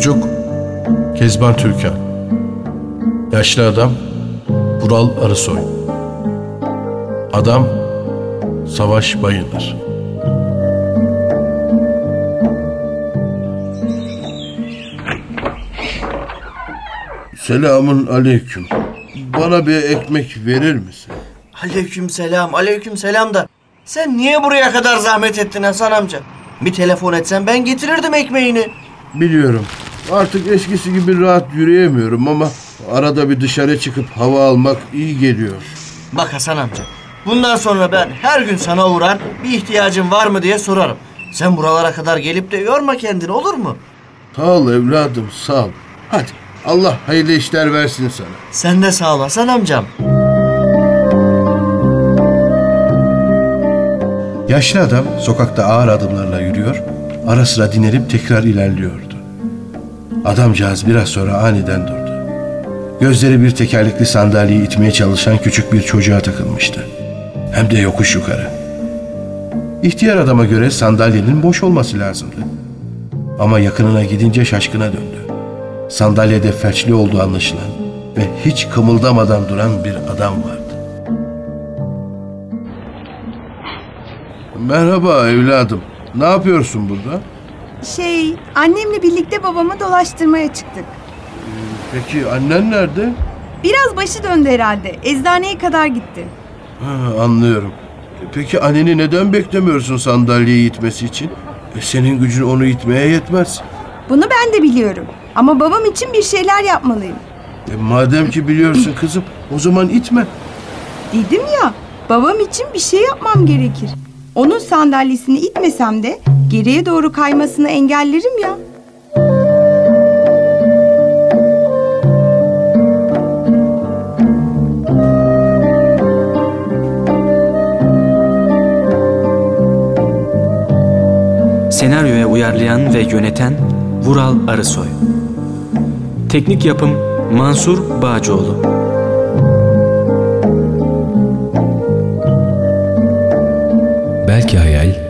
Çocuk Kezban Türkan Yaşlı adam Vural Arısoy Adam Savaş Bayındır Selamun aleyküm. Bana bir ekmek verir misin? Aleyküm selam, aleyküm selam da. Sen niye buraya kadar zahmet ettin Hasan amca? Bir telefon etsen ben getirirdim ekmeğini. Biliyorum. Artık eskisi gibi rahat yürüyemiyorum ama arada bir dışarı çıkıp hava almak iyi geliyor. Bak Hasan amca, bundan sonra ben her gün sana uğrar, bir ihtiyacın var mı diye sorarım. Sen buralara kadar gelip de yorma kendini olur mu? Sağ ol evladım sağ ol. Hadi Allah hayırlı işler versin sana. Sen de sağ ol Hasan amcam. Yaşlı adam sokakta ağır adımlarla yürüyor, ara sıra dinlenip tekrar ilerliyordu. Adamcağız biraz sonra aniden durdu. Gözleri bir tekerlekli sandalyeyi itmeye çalışan küçük bir çocuğa takılmıştı. Hem de yokuş yukarı. İhtiyar adama göre sandalyenin boş olması lazımdı. Ama yakınına gidince şaşkına döndü. Sandalyede felçli olduğu anlaşılan ve hiç kımıldamadan duran bir adam vardı. Merhaba evladım. Ne yapıyorsun burada? Şey, annemle birlikte babamı dolaştırmaya çıktık. Peki annen nerede? Biraz başı döndü herhalde. Eczaneye kadar gitti. Ha, anlıyorum. Peki anneni neden beklemiyorsun sandalyeyi itmesi için? E, senin gücün onu itmeye yetmez. Bunu ben de biliyorum. Ama babam için bir şeyler yapmalıyım. E, madem ki biliyorsun kızım o zaman itme. Dedim ya, babam için bir şey yapmam gerekir. Onun sandalyesini itmesem de geriye doğru kaymasını engellerim ya. Senaryoya uyarlayan ve yöneten Vural Arısoy. Teknik yapım Mansur Bağcıoğlu. Belki hayal,